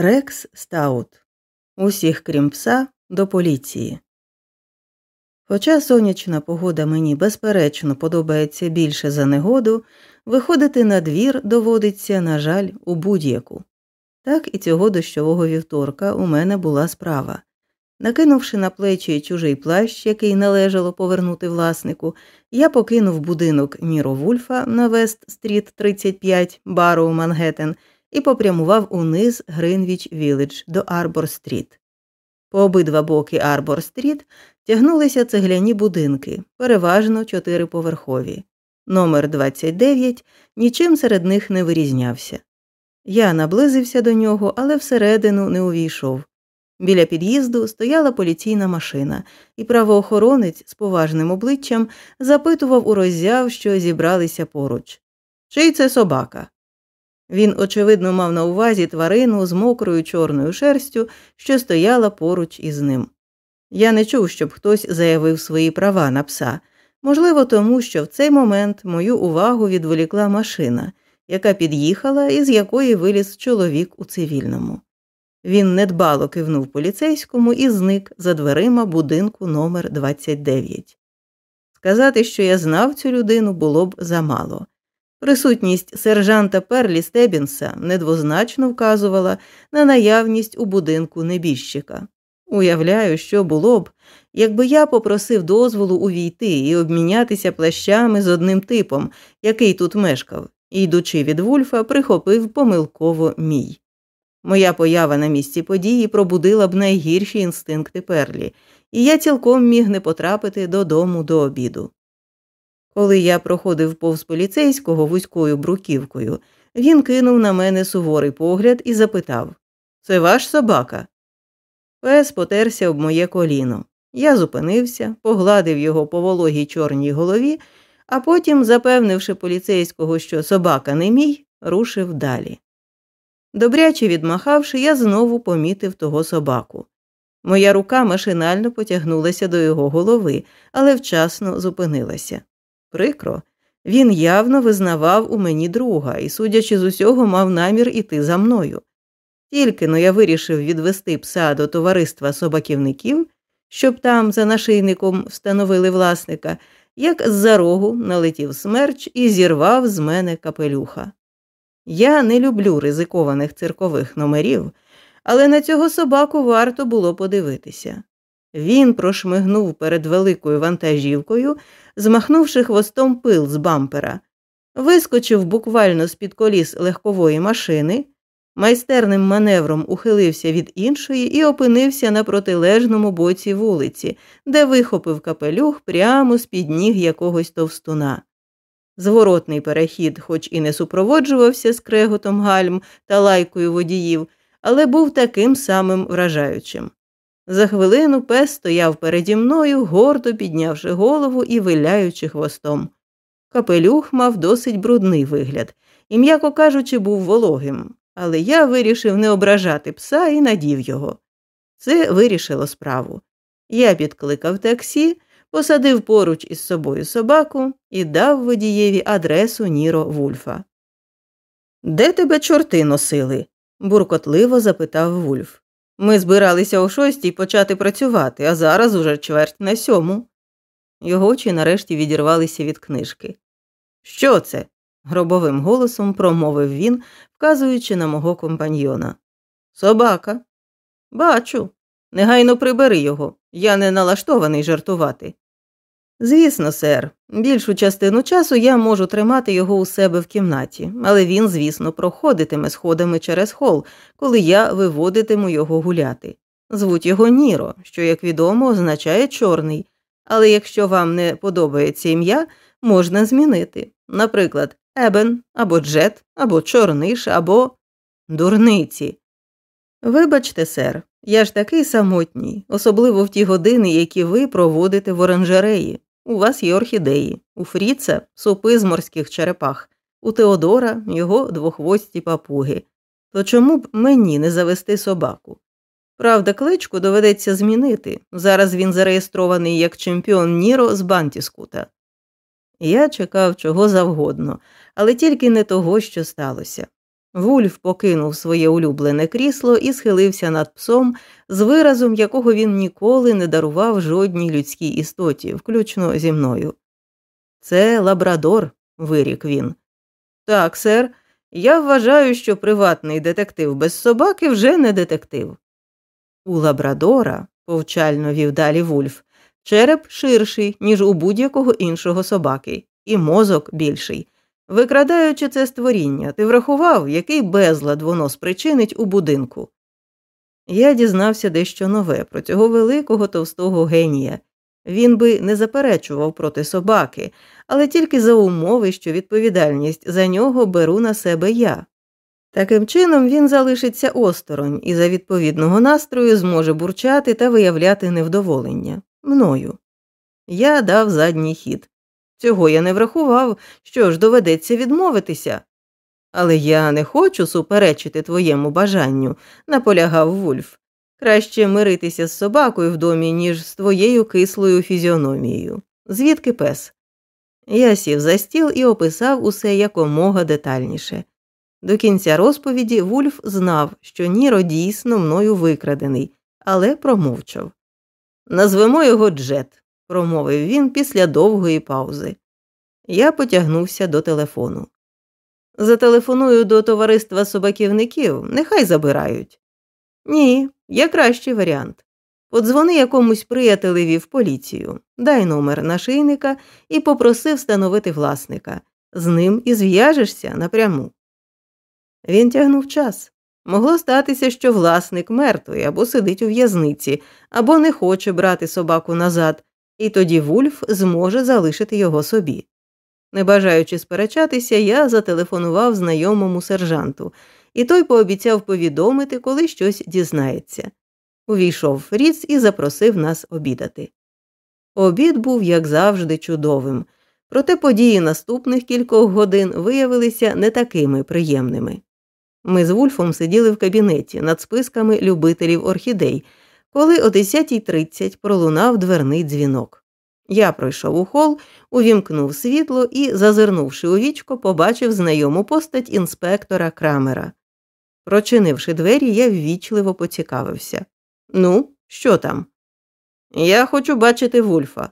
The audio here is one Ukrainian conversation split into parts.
Рекс Стаут. Усіх крім пса до поліції. Хоча сонячна погода мені безперечно подобається більше за негоду, виходити на двір доводиться, на жаль, у будь-яку. Так і цього дощового вівторка у мене була справа. Накинувши на плечі чужий плащ, який належало повернути власнику, я покинув будинок Ніро Вульфа на Вест Стріт 35, 35, бару Мангеттен, і попрямував униз Гринвіч Вілледж до Арбор Стріт. По обидва боки Арбор Стріт тягнулися цегляні будинки, переважно чотириповерхові. Номер 29 нічим серед них не вирізнявся. Я наблизився до нього, але всередину не увійшов. Біля під'їзду стояла поліційна машина, і правоохоронець з поважним обличчям запитував у роззяв, що зібралися поруч. Чий це собака? Він, очевидно, мав на увазі тварину з мокрою чорною шерстю, що стояла поруч із ним. Я не чув, щоб хтось заявив свої права на пса, можливо, тому що в цей момент мою увагу відволікла машина, яка під'їхала і з якої виліз чоловік у цивільному. Він недбало кивнув поліцейському і зник за дверима будинку номер 29. Сказати, що я знав цю людину, було б замало. Присутність сержанта Перлі Стебінса недвозначно вказувала на наявність у будинку небіжчика. Уявляю, що було б, якби я попросив дозволу увійти і обмінятися плащами з одним типом, який тут мешкав, і, йдучи від Вульфа, прихопив помилково мій. Моя поява на місці події пробудила б найгірші інстинкти Перлі, і я цілком міг не потрапити додому до обіду. Коли я проходив повз поліцейського вузькою бруківкою, він кинув на мене суворий погляд і запитав Це ваш собака? Пес потерся об моє коліно. Я зупинився, погладив його по вологій чорній голові, а потім, запевнивши поліцейського, що собака не мій, рушив далі. Добряче відмахавши, я знову помітив того собаку. Моя рука машинально потягнулася до його голови, але вчасно зупинилася. Прикро, він явно визнавав у мені друга і, судячи з усього, мав намір іти за мною. Тільки но я вирішив відвести пса до товариства собаківників, щоб там за нашийником встановили власника, як з за рогу налетів смерч і зірвав з мене капелюха. Я не люблю ризикованих циркових номерів, але на цього собаку варто було подивитися. Він прошмигнув перед великою вантажівкою, змахнувши хвостом пил з бампера, вискочив буквально з під коліс легкової машини, майстерним маневром ухилився від іншої і опинився на протилежному боці вулиці, де вихопив капелюх прямо з під ніг якогось товстуна. Зворотний перехід, хоч і не супроводжувався скреготом гальм та лайкою водіїв, але був таким самим вражаючим. За хвилину пес стояв переді мною, гордо піднявши голову і виляючи хвостом. Капелюх мав досить брудний вигляд і, м'яко кажучи, був вологим, але я вирішив не ображати пса і надів його. Це вирішило справу. Я підкликав таксі, посадив поруч із собою собаку і дав водієві адресу Ніро Вульфа. Де тебе чорти носили? буркотливо запитав Вульф. Ми збиралися о шостій почати працювати, а зараз уже чверть на сьому. Його очі нарешті відірвалися від книжки. Що це? гробовим голосом промовив він, вказуючи на мого компаньйона. Собака. Бачу. Негайно прибери його. Я не налаштований жартувати. Звісно, сер, більшу частину часу я можу тримати його у себе в кімнаті, але він, звісно, проходитиме сходами через хол, коли я виводитиму його гуляти. Звуть його Ніро, що, як відомо, означає чорний, але якщо вам не подобається ім'я, можна змінити. Наприклад, Ебен або Джет, або Чорниш, або дурниці. Вибачте, сер, я ж такий самотній, особливо в ті години, які ви проводите в оранжереї. У вас є орхідеї, у Фріца супи з морських черепах, у Теодора його двохвості папуги. То чому б мені не завести собаку? Правда, кличку доведеться змінити. Зараз він зареєстрований як чемпіон Ніро з Бантіскута. Я чекав чого завгодно, але тільки не того, що сталося. Вульф покинув своє улюблене крісло і схилився над псом з виразом, якого він ніколи не дарував жодній людській істоті, включно зі мною. Це лабрадор, вирік він. Так, сер, я вважаю, що приватний детектив без собаки вже не детектив. У лабрадора, повчально вів далі Вульф, череп ширший, ніж у будь-якого іншого собаки, і мозок більший. Викрадаючи це створіння, ти врахував, який безлад воно спричинить у будинку. Я дізнався дещо нове про цього великого товстого генія. Він би не заперечував проти собаки, але тільки за умови, що відповідальність за нього беру на себе я. Таким чином він залишиться осторонь і за відповідного настрою зможе бурчати та виявляти невдоволення мною. Я дав задній хід. Цього я не врахував, що ж доведеться відмовитися. Але я не хочу суперечити твоєму бажанню, наполягав Вульф. Краще миритися з собакою в домі, ніж з твоєю кислою фізіономією. Звідки пес? Я сів за стіл і описав усе якомога детальніше. До кінця розповіді Вульф знав, що Ніро дійсно мною викрадений, але промовчав. Назвемо його Джет, промовив він після довгої паузи. Я потягнувся до телефону. Зателефоную до товариства собаківників, нехай забирають. Ні, є кращий варіант. Подзвони якомусь приятелеві в поліцію, дай номер нашийника і попроси встановити власника. З ним і зв'яжешся напряму. Він тягнув час. Могло статися, що власник мертвий або сидить у в'язниці, або не хоче брати собаку назад, і тоді Вульф зможе залишити його собі. Не бажаючи сперечатися, я зателефонував знайомому сержанту, і той пообіцяв повідомити, коли щось дізнається. Увійшов Фріц і запросив нас обідати. Обід був, як завжди, чудовим, проте події наступних кількох годин виявилися не такими приємними. Ми з Вульфом сиділи в кабінеті над списками любителів орхідей, коли о 10.30 пролунав дверний дзвінок. Я пройшов у хол, увімкнув світло і, зазирнувши у вічко, побачив знайому постать інспектора Крамера. Прочинивши двері, я ввічливо поцікавився. Ну, що там? Я хочу бачити Вульфа.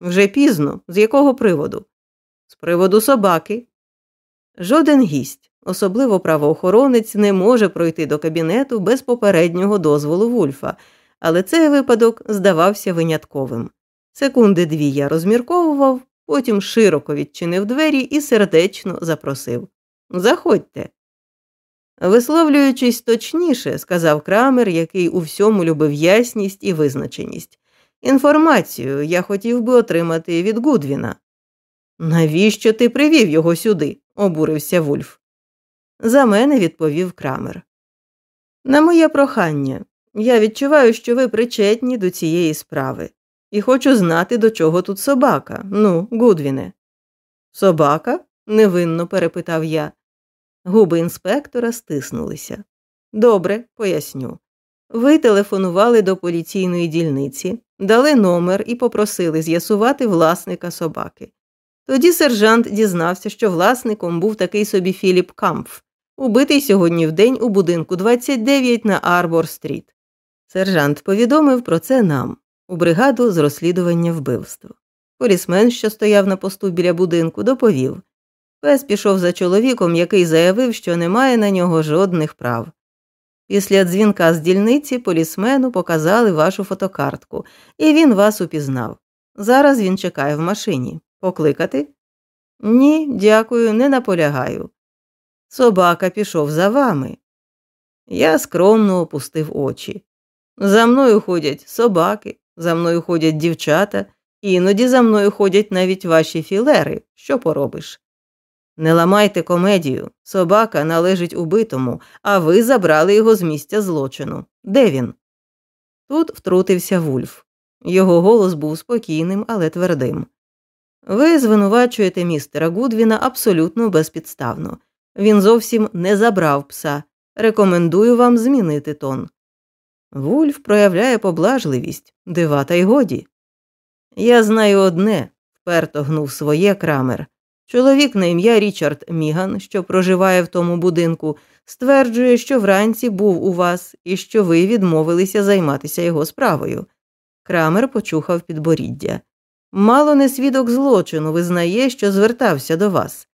Вже пізно. З якого приводу? З приводу собаки. Жоден гість, особливо правоохоронець, не може пройти до кабінету без попереднього дозволу Вульфа, але цей випадок здавався винятковим. Секунди дві я розмірковував, потім широко відчинив двері і сердечно запросив Заходьте. Висловлюючись точніше, сказав крамер, який у всьому любив ясність і визначеність. Інформацію я хотів би отримати від Гудвіна. Навіщо ти привів його сюди? обурився Вульф. За мене відповів крамер. На моє прохання, я відчуваю, що ви причетні до цієї справи, і хочу знати, до чого тут собака. Ну, Гудвіне. Собака? невинно перепитав я. Губи інспектора стиснулися. Добре, поясню. Ви телефонували до поліційної дільниці, дали номер і попросили з'ясувати власника собаки. Тоді сержант дізнався, що власником був такий собі Філіп Кампф, убитий сьогодні вдень у будинку 29 на Арбор Стріт. Сержант повідомив про це нам, у бригаду з розслідування вбивства. Полісмен, що стояв на посту біля будинку, доповів Пес пішов за чоловіком, який заявив, що не має на нього жодних прав. Після дзвінка з дільниці полісмену показали вашу фотокартку, і він вас упізнав. Зараз він чекає в машині. Покликати? Ні, дякую, не наполягаю. Собака пішов за вами. Я скромно опустив очі. За мною ходять собаки, за мною ходять дівчата, іноді за мною ходять навіть ваші філери. Що поробиш? Не ламайте комедію. Собака належить убитому, а ви забрали його з місця злочину. Де він? Тут втрутився Вульф. Його голос був спокійним, але твердим. Ви звинувачуєте містера Гудвіна абсолютно безпідставно. Він зовсім не забрав пса. Рекомендую вам змінити тон. Вульф проявляє поблажливість, дива та й годі. Я знаю одне, вперто гнув своє крамер. Чоловік на ім'я Річард Міган, що проживає в тому будинку, стверджує, що вранці був у вас і що ви відмовилися займатися його справою. Крамер почухав підборіддя. Мало не свідок злочину визнає, що звертався до вас.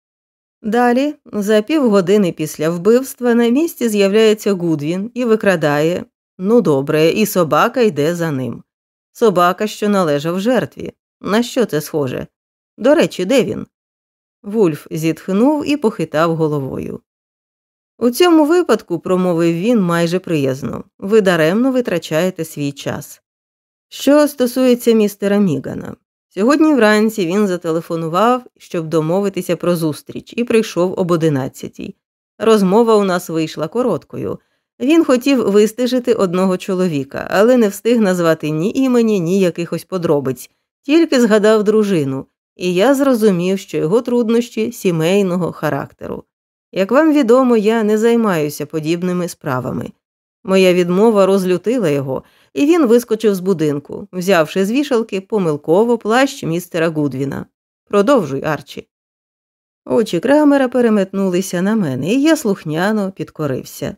Далі, за півгодини після вбивства, на місці з'являється Гудвін і викрадає ну добре, і собака йде за ним. Собака, що належав жертві. На що це схоже? До речі, де він? Вульф зітхнув і похитав головою. У цьому випадку, промовив він майже приязно, ви даремно витрачаєте свій час. Що стосується містера Мігана, сьогодні вранці він зателефонував, щоб домовитися про зустріч, і прийшов об одинадцятій. Розмова у нас вийшла короткою. Він хотів вистежити одного чоловіка, але не встиг назвати ні імені, ні якихось подробиць, тільки згадав дружину, і я зрозумів, що його труднощі сімейного характеру. Як вам відомо, я не займаюся подібними справами. Моя відмова розлютила його, і він вискочив з будинку, взявши з вішалки помилково плащ містера Гудвіна. Продовжуй, Арчі. Очі крамера переметнулися на мене, і я слухняно підкорився.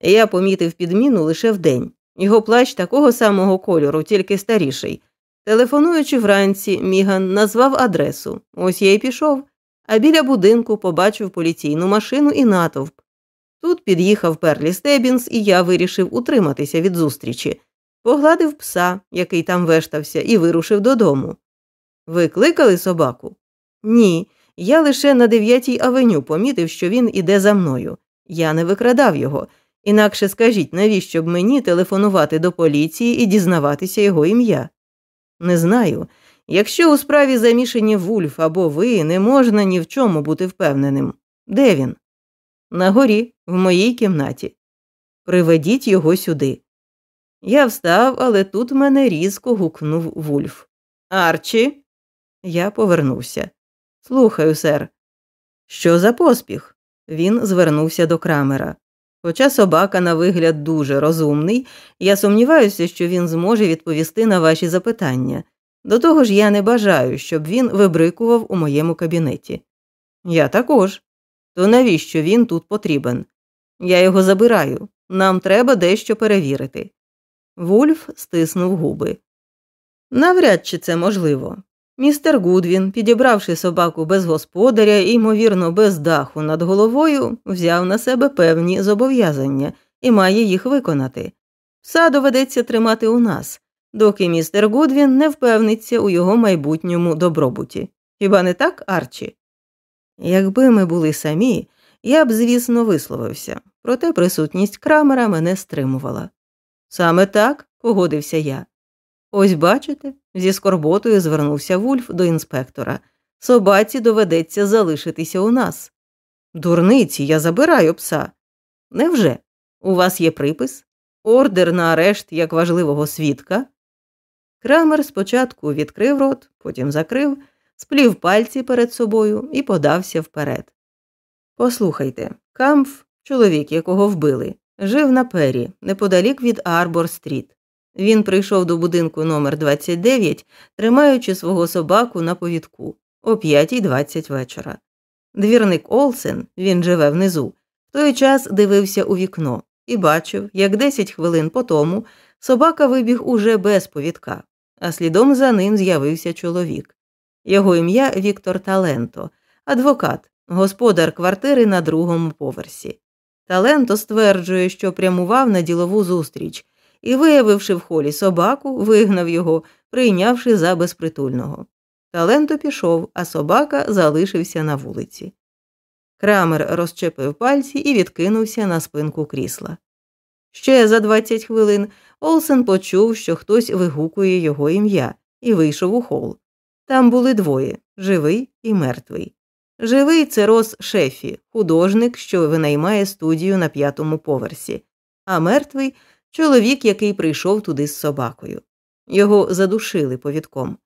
Я помітив підміну лише вдень. Його плащ такого самого кольору, тільки старіший. Телефонуючи вранці, Міган назвав адресу. Ось я й пішов, а біля будинку побачив поліційну машину і натовп. Тут під'їхав Перлі Стебінс, і я вирішив утриматися від зустрічі, погладив пса, який там вештався, і вирушив додому. Ви кликали собаку? Ні. Я лише на дев'ятій авеню помітив, що він іде за мною. Я не викрадав його. Інакше скажіть, навіщо б мені телефонувати до поліції і дізнаватися його ім'я? Не знаю. Якщо у справі замішані Вульф або ви, не можна ні в чому бути впевненим. Де він? На горі, в моїй кімнаті. Приведіть його сюди. Я встав, але тут мене різко гукнув Вульф. Арчі. Я повернувся. Слухаю, сер. Що за поспіх? Він звернувся до крамера. Хоча собака, на вигляд, дуже розумний, я сумніваюся, що він зможе відповісти на ваші запитання. До того ж, я не бажаю, щоб він вибрикував у моєму кабінеті. Я також. То навіщо він тут потрібен? Я його забираю. Нам треба дещо перевірити. Вульф стиснув губи. Навряд чи це можливо. Містер Гудвін, підібравши собаку без господаря і, ймовірно, без даху над головою, взяв на себе певні зобов'язання і має їх виконати. Пса доведеться тримати у нас, доки містер Гудвін не впевниться у його майбутньому добробуті. Хіба не так, Арчі? Якби ми були самі, я б, звісно, висловився, проте присутність крамера мене стримувала. Саме так, погодився я. Ось бачите, зі скорботою звернувся Вульф до інспектора. Собаці доведеться залишитися у нас. Дурниці, я забираю пса. Невже? У вас є припис? Ордер на арешт як важливого свідка? Крамер спочатку відкрив рот, потім закрив, сплів пальці перед собою і подався вперед. Послухайте, Камф, чоловік, якого вбили, жив на Перрі, неподалік від Арбор Стріт. Він прийшов до будинку номер 29 тримаючи свого собаку на повідку о 5.20 вечора. Двірник Олсен, він живе внизу, в той час дивився у вікно і бачив, як 10 хвилин по тому собака вибіг уже без повідка, а слідом за ним з'явився чоловік. Його ім'я Віктор Таленто, адвокат, господар квартири на другому поверсі. Таленто стверджує, що прямував на ділову зустріч і, виявивши в холі собаку, вигнав його, прийнявши за безпритульного. Таленто пішов, а собака залишився на вулиці. Крамер розчепив пальці і відкинувся на спинку крісла. Ще за 20 хвилин Олсен почув, що хтось вигукує його ім'я, і вийшов у хол. Там були двоє живий і мертвий. Живий це Рос Шефі, художник, що винаймає студію на п'ятому поверсі, а мертвий чоловік, який прийшов туди з собакою. Його задушили повідком.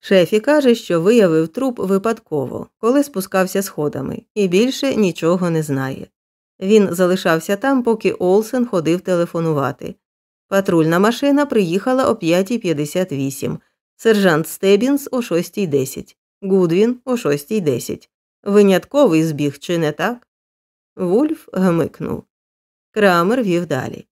Шефі каже, що виявив труп випадково, коли спускався сходами, і більше нічого не знає. Він залишався там, поки Олсен ходив телефонувати. Патрульна машина приїхала о 5.58, сержант Стебінс о 6.10, Гудвін о 6.10. Винятковий збіг, чи не так? Вульф гмикнув. Крамер вів далі.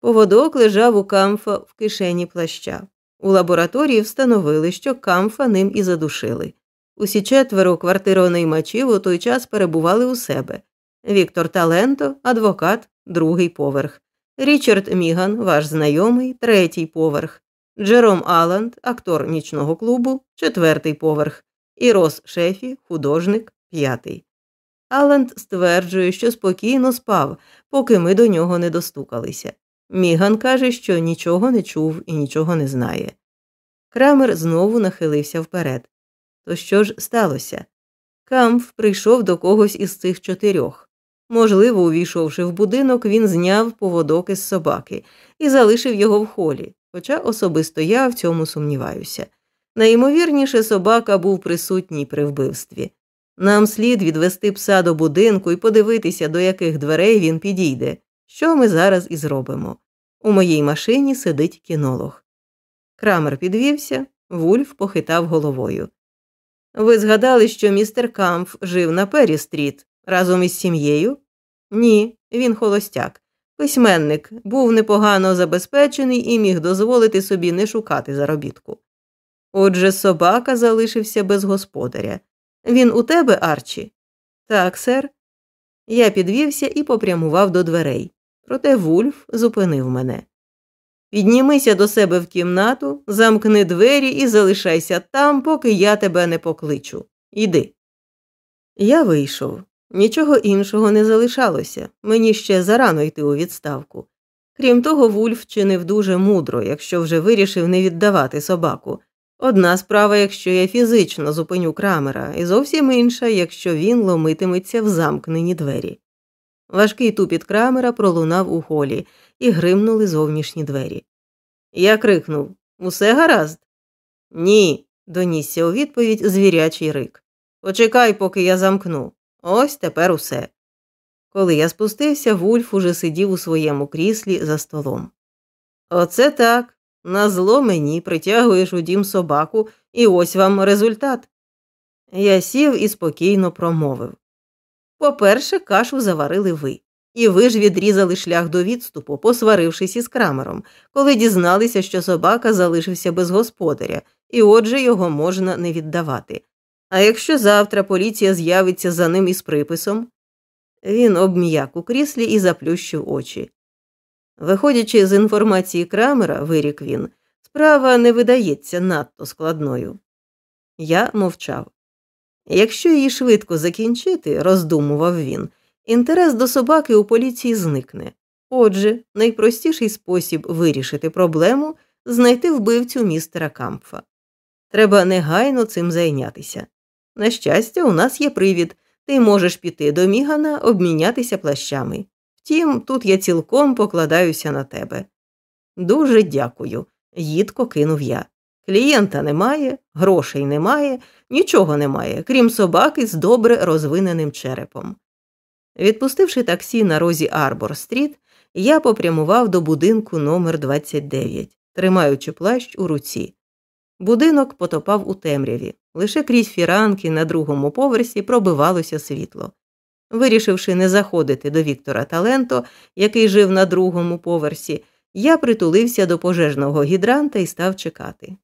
Поводок лежав у камфа в кишені плаща. У лабораторії встановили, що камфа ним і задушили. Усі четверо квартиронаймачів у той час перебували у себе. Віктор Таленто, адвокат, другий поверх. Річард Міган, ваш знайомий, третій поверх. Джером Аланд, актор нічного клубу, четвертий поверх. І Рос Шефі, художник, п'ятий. Аланд стверджує, що спокійно спав, поки ми до нього не достукалися. Міган каже, що нічого не чув і нічого не знає. Крамер знову нахилився вперед. То що ж сталося? Камф прийшов до когось із цих чотирьох. Можливо, увійшовши в будинок, він зняв поводок із собаки і залишив його в холі, хоча особисто я в цьому сумніваюся. Найімовірніше, собака був присутній при вбивстві. Нам слід відвести пса до будинку і подивитися, до яких дверей він підійде, що ми зараз і зробимо. У моїй машині сидить кінолог. Крамер підвівся, Вульф похитав головою. Ви згадали, що містер Камф жив на Пері стріт разом із сім'єю? Ні, він холостяк. Письменник був непогано забезпечений і міг дозволити собі не шукати заробітку. Отже, собака залишився без господаря. Він у тебе, Арчі? Так, сер. Я підвівся і попрямував до дверей. Проте Вульф зупинив мене. Піднімися до себе в кімнату, замкни двері і залишайся там, поки я тебе не покличу. Іди. Я вийшов. Нічого іншого не залишалося. Мені ще зарано йти у відставку. Крім того, Вульф чинив дуже мудро, якщо вже вирішив не віддавати собаку. Одна справа, якщо я фізично зупиню крамера, і зовсім інша, якщо він ломитиметься в замкнені двері. Важкий тупіт крамера пролунав у холі і гримнули зовнішні двері. Я крикнув Усе гаразд? Ні, донісся у відповідь звірячий рик. Почекай, поки я замкну. Ось тепер усе. Коли я спустився, Вульф уже сидів у своєму кріслі за столом. Оце так. На зло мені притягуєш у дім собаку, і ось вам результат. Я сів і спокійно промовив. По-перше, кашу заварили ви, і ви ж відрізали шлях до відступу, посварившись із крамером, коли дізналися, що собака залишився без господаря, і отже його можна не віддавати. А якщо завтра поліція з'явиться за ним із приписом, він обм'як у кріслі і заплющив очі. Виходячи з інформації крамера, вирік він, справа не видається надто складною. Я мовчав. Якщо її швидко закінчити, роздумував він, інтерес до собаки у поліції зникне. Отже, найпростіший спосіб вирішити проблему знайти вбивцю містера Кампфа. Треба негайно цим зайнятися. На щастя, у нас є привід, ти можеш піти до Мігана, обмінятися плащами. Втім, тут я цілком покладаюся на тебе. Дуже дякую, їдко кинув я. Клієнта немає, грошей немає, нічого немає, крім собаки з добре розвиненим черепом. Відпустивши таксі на розі Арбор Стріт, я попрямував до будинку номер 29 тримаючи плащ у руці. Будинок потопав у темряві, лише крізь фіранки на другому поверсі пробивалося світло. Вирішивши не заходити до Віктора Таленто, який жив на другому поверсі, я притулився до пожежного гідранта і став чекати.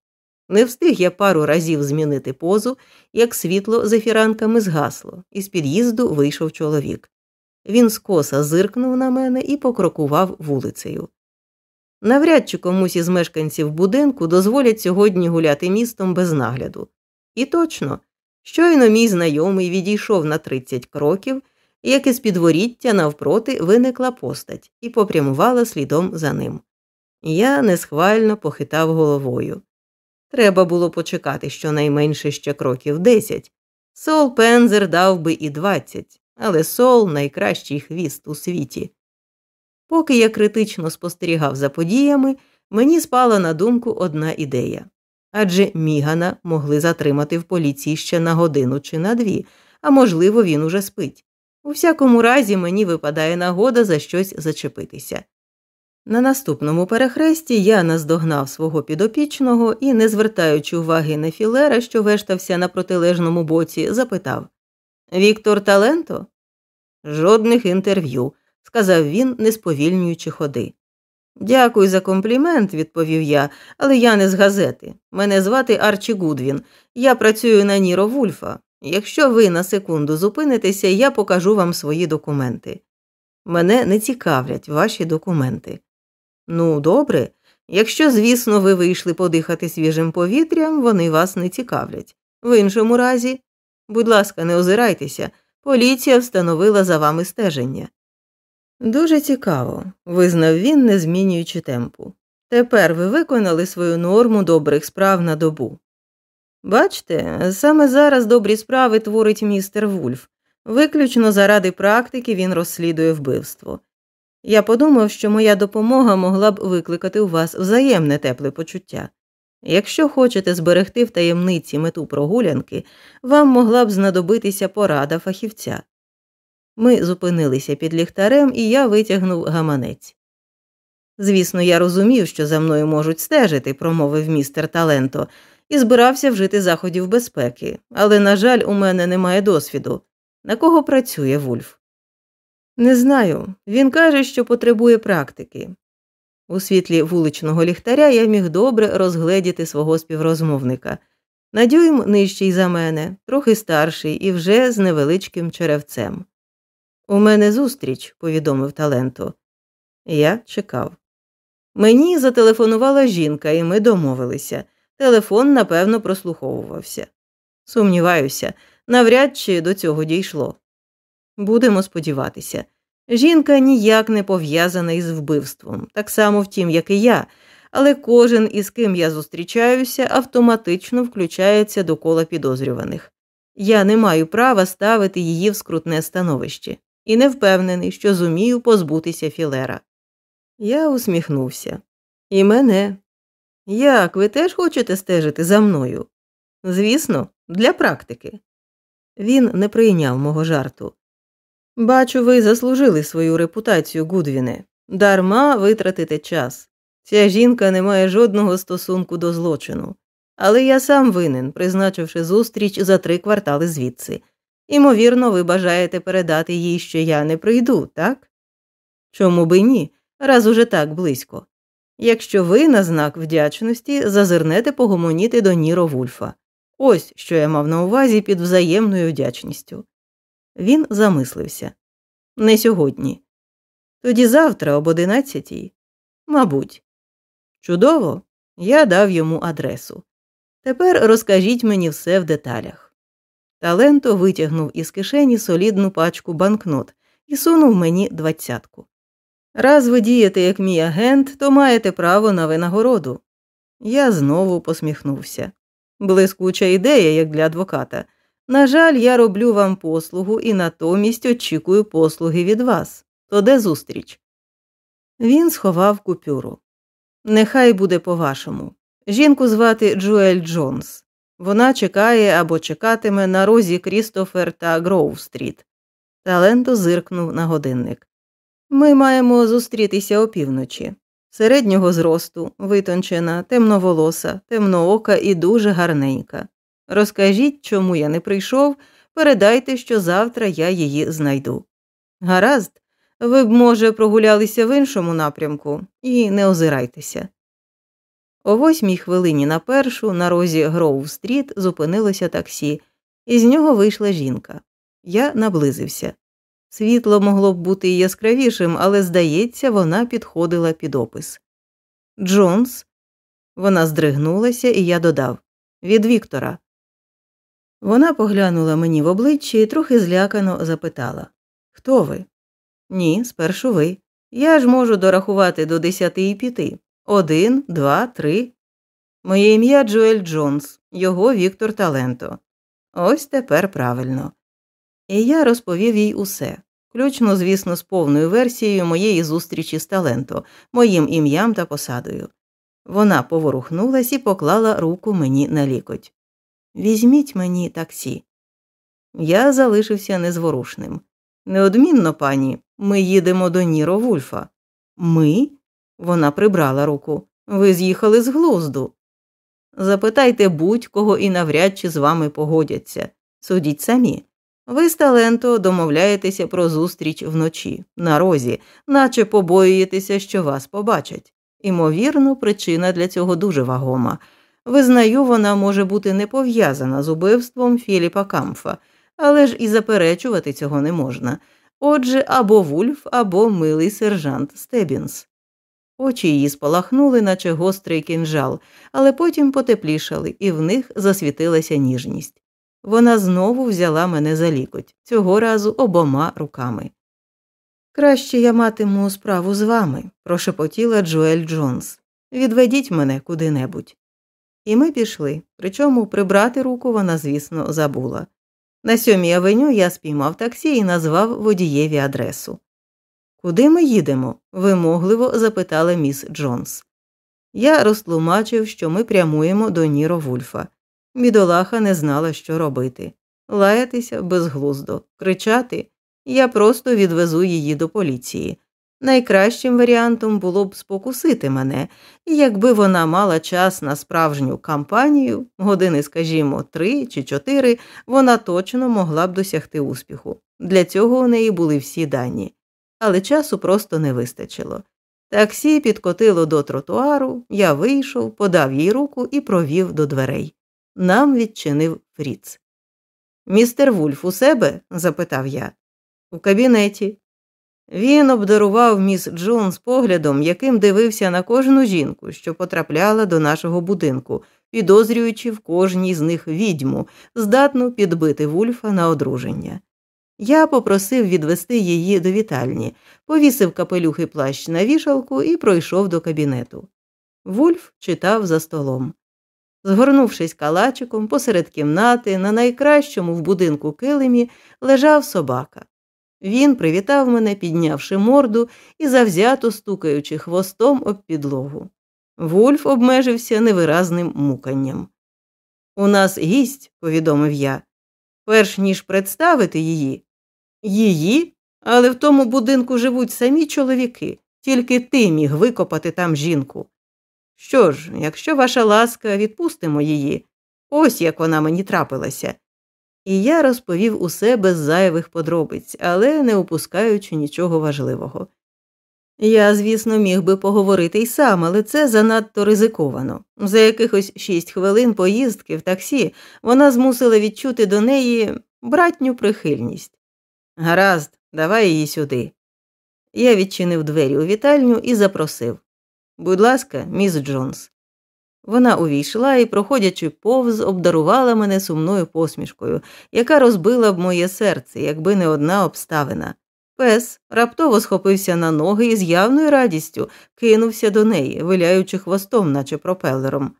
Не встиг я пару разів змінити позу, як світло за фіранками згасло, і з під'їзду вийшов чоловік. Він скоса зиркнув на мене і покрокував вулицею. Навряд чи комусь із мешканців будинку дозволять сьогодні гуляти містом без нагляду. І точно, щойно мій знайомий відійшов на 30 кроків, як із підворіття навпроти виникла постать і попрямувала слідом за ним. Я несхвально похитав головою. Треба було почекати щонайменше ще кроків десять. Сол Пензер дав би і двадцять, але сол найкращий хвіст у світі. Поки я критично спостерігав за подіями, мені спала на думку одна ідея адже Мігана могли затримати в поліції ще на годину чи на дві, а можливо, він уже спить. У всякому разі, мені випадає нагода за щось зачепитися. На наступному перехресті я наздогнав свого підопічного і, не звертаючи уваги на філера, що вештався на протилежному боці, запитав Віктор Таленто? Жодних інтерв'ю, сказав він, не сповільнюючи ходи. Дякую за комплімент, відповів я, але я не з газети. Мене звати Арчі Гудвін. Я працюю на Ніро Вульфа. Якщо ви на секунду зупинитеся, я покажу вам свої документи. Мене не цікавлять ваші документи. Ну, добре, якщо, звісно, ви вийшли подихати свіжим повітрям, вони вас не цікавлять. В іншому разі, будь ласка, не озирайтеся, поліція встановила за вами стеження. Дуже цікаво, визнав він, не змінюючи темпу. Тепер ви виконали свою норму добрих справ на добу. Бачте, саме зараз добрі справи творить містер Вульф. Виключно заради практики він розслідує вбивство. Я подумав, що моя допомога могла б викликати у вас взаємне тепле почуття. Якщо хочете зберегти в таємниці мету прогулянки, вам могла б знадобитися порада фахівця. Ми зупинилися під ліхтарем, і я витягнув гаманець. Звісно, я розумів, що за мною можуть стежити, промовив містер Таленто, і збирався вжити заходів безпеки, але, на жаль, у мене немає досвіду. На кого працює Вульф? Не знаю. Він каже, що потребує практики. У світлі вуличного ліхтаря я міг добре розгледіти свого співрозмовника. Надюйм нижчий за мене, трохи старший і вже з невеличким черевцем. У мене зустріч, повідомив таленто. Я чекав. Мені зателефонувала жінка, і ми домовилися. Телефон, напевно, прослуховувався. Сумніваюся, навряд чи до цього дійшло. Будемо сподіватися. Жінка ніяк не пов'язана із вбивством, так само, втім, як і я, але кожен, із ким я зустрічаюся, автоматично включається до кола підозрюваних. Я не маю права ставити її в скрутне становище і не впевнений, що зумію позбутися філера. Я усміхнувся. І мене. Як ви теж хочете стежити за мною? Звісно, для практики. Він не прийняв мого жарту. Бачу, ви заслужили свою репутацію, Гудвіне. Дарма витратите час. Ця жінка не має жодного стосунку до злочину. Але я сам винен, призначивши зустріч за три квартали звідси. Імовірно, ви бажаєте передати їй, що я не прийду, так? Чому би ні, раз уже так близько. Якщо ви на знак вдячності зазирнете погомоніти до Ніро Вульфа. Ось що я мав на увазі під взаємною вдячністю. Він замислився не сьогодні. Тоді завтра об одинадцятій. Мабуть. Чудово, я дав йому адресу. Тепер розкажіть мені все в деталях. Таленто витягнув із кишені солідну пачку банкнот і сунув мені двадцятку. Раз ви дієте як мій агент, то маєте право на винагороду. Я знову посміхнувся. Блискуча ідея, як для адвоката. На жаль, я роблю вам послугу і натомість очікую послуги від вас. То де зустріч? Він сховав купюру. Нехай буде по вашому. Жінку звати Джуель Джонс. Вона чекає або чекатиме на розі Крістофер та Гроув-стріт. Таленто зиркнув на годинник. Ми маємо зустрітися опівночі. Середнього зросту, витончена, темноволоса, темноока і дуже гарненька. Розкажіть, чому я не прийшов, передайте, що завтра я її знайду. Гаразд, ви б, може, прогулялися в іншому напрямку і не озирайтеся. О восьмій хвилині на першу на розі Гроув стріт зупинилося таксі, і з нього вийшла жінка. Я наблизився. Світло могло б бути і яскравішим, але, здається, вона підходила під опис. Джонс. Вона здригнулася, і я додав від Віктора. Вона поглянула мені в обличчя і трохи злякано запитала Хто ви? Ні, спершу ви. Я ж можу дорахувати до десяти і п'яти. Один, два, три. Моє ім'я Джоель Джонс, його Віктор Таленто. Ось тепер правильно. І я розповів їй усе, включно, звісно, з повною версією моєї зустрічі з Таленто, моїм ім'ям та посадою. Вона поворухнулась і поклала руку мені на лікоть. Візьміть мені таксі. Я залишився незворушним. Неодмінно, пані, ми їдемо до Ніро Вульфа. Ми? Вона прибрала руку. Ви з'їхали з глузду. Запитайте будь-кого і навряд чи з вами погодяться. Судіть самі. Ви з таленто домовляєтеся про зустріч вночі, на розі, наче побоюєтеся, що вас побачать. Імовірно, причина для цього дуже вагома. Визнаю, вона може бути не пов'язана з убивством Філіпа Камфа, але ж і заперечувати цього не можна. Отже, або Вульф, або милий сержант Стебінс. Очі її спалахнули, наче гострий кінжал, але потім потеплішали, і в них засвітилася ніжність. Вона знову взяла мене за лікоть, цього разу обома руками. Краще я матиму справу з вами, прошепотіла Джоель Джонс. Відведіть мене куди-небудь. І ми пішли, причому прибрати руку вона, звісно, забула. На сьомій авеню я спіймав таксі і назвав водієві адресу. Куди ми їдемо? вимогливо запитала міс Джонс. Я розтлумачив, що ми прямуємо до Ніро Вульфа. Бідолаха не знала, що робити. Лаятися безглуздо, кричати я просто відвезу її до поліції. Найкращим варіантом було б спокусити мене, якби вона мала час на справжню кампанію, години, скажімо, три чи чотири, вона точно могла б досягти успіху. Для цього у неї були всі дані, але часу просто не вистачило. Таксі підкотило до тротуару, я вийшов, подав їй руку і провів до дверей. Нам відчинив Фріц. Містер Вульф у себе? запитав я. У кабінеті. Він обдарував міс Джонс поглядом, яким дивився на кожну жінку, що потрапляла до нашого будинку, підозрюючи в кожній з них відьму, здатну підбити Вульфа на одруження. Я попросив відвести її до вітальні, повісив капелюх і плащ на вішалку і пройшов до кабінету. Вульф читав за столом. Згорнувшись калачиком, посеред кімнати, на найкращому в будинку килимі лежав собака. Він привітав мене, піднявши морду і завзято стукаючи хвостом об підлогу. Вульф обмежився невиразним муканням. У нас гість, повідомив я, перш ніж представити її. Її? Але в тому будинку живуть самі чоловіки, тільки ти міг викопати там жінку. Що ж, якщо ваша ласка, відпустимо її, ось як вона мені трапилася. І я розповів усе без зайвих подробиць, але не упускаючи нічого важливого. Я, звісно, міг би поговорити й сам, але це занадто ризиковано. За якихось шість хвилин поїздки в таксі вона змусила відчути до неї братню прихильність. Гаразд, давай її сюди. Я відчинив двері у вітальню і запросив Будь ласка, міс Джонс. Вона увійшла і, проходячи повз, обдарувала мене сумною посмішкою, яка розбила б моє серце, якби не одна обставина. Пес раптово схопився на ноги і з явною радістю кинувся до неї, виляючи хвостом, наче пропелером.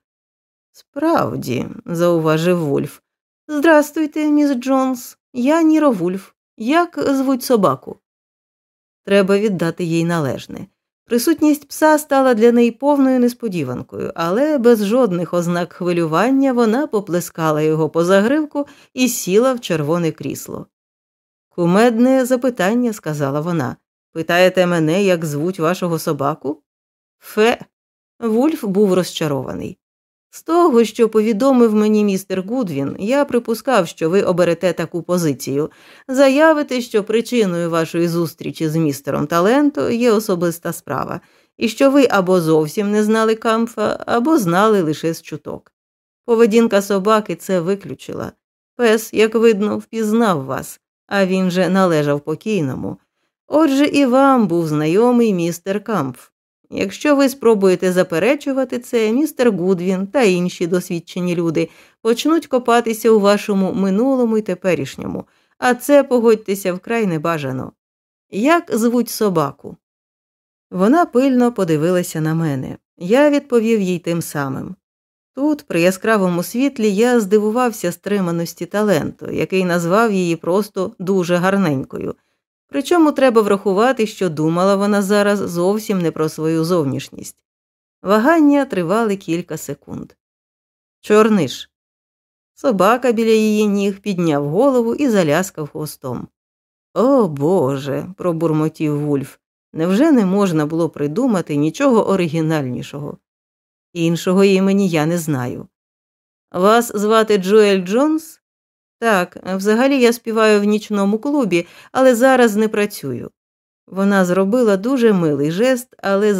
Справді, зауважив Вульф. Здрастуйте, міс Джонс, я Ніро Вульф. Як звуть собаку? Треба віддати їй належне. Присутність пса стала для неї повною несподіванкою, але без жодних ознак хвилювання вона поплескала його по загривку і сіла в червоне крісло. Кумедне запитання, сказала вона. Питаєте мене, як звуть вашого собаку? Фе. Вульф був розчарований. З того, що повідомив мені містер Гудвін, я припускав, що ви оберете таку позицію, заявите, що причиною вашої зустрічі з містером Таленто є особиста справа, і що ви або зовсім не знали камфа, або знали лише з чуток. Поведінка собаки це виключила. Пес, як видно, впізнав вас, а він же належав покійному. Отже, і вам був знайомий містер Камф. Якщо ви спробуєте заперечувати це, містер Гудвін та інші досвідчені люди почнуть копатися у вашому минулому і теперішньому, а це погодьтеся вкрай небажано. Як звуть собаку? Вона пильно подивилася на мене. Я відповів їй тим самим. Тут, при яскравому світлі, я здивувався стриманості таленту, який назвав її просто дуже гарненькою. Причому треба врахувати, що думала вона зараз зовсім не про свою зовнішність. Вагання тривали кілька секунд. Чорниш. Собака біля її ніг підняв голову і заляскав хвостом. О Боже, пробурмотів Вульф. Невже не можна було придумати нічого оригінальнішого? Іншого імені я не знаю. Вас звати Джоель Джонс? Так, взагалі я співаю в нічному клубі, але зараз не працюю. Вона зробила дуже милий жест, але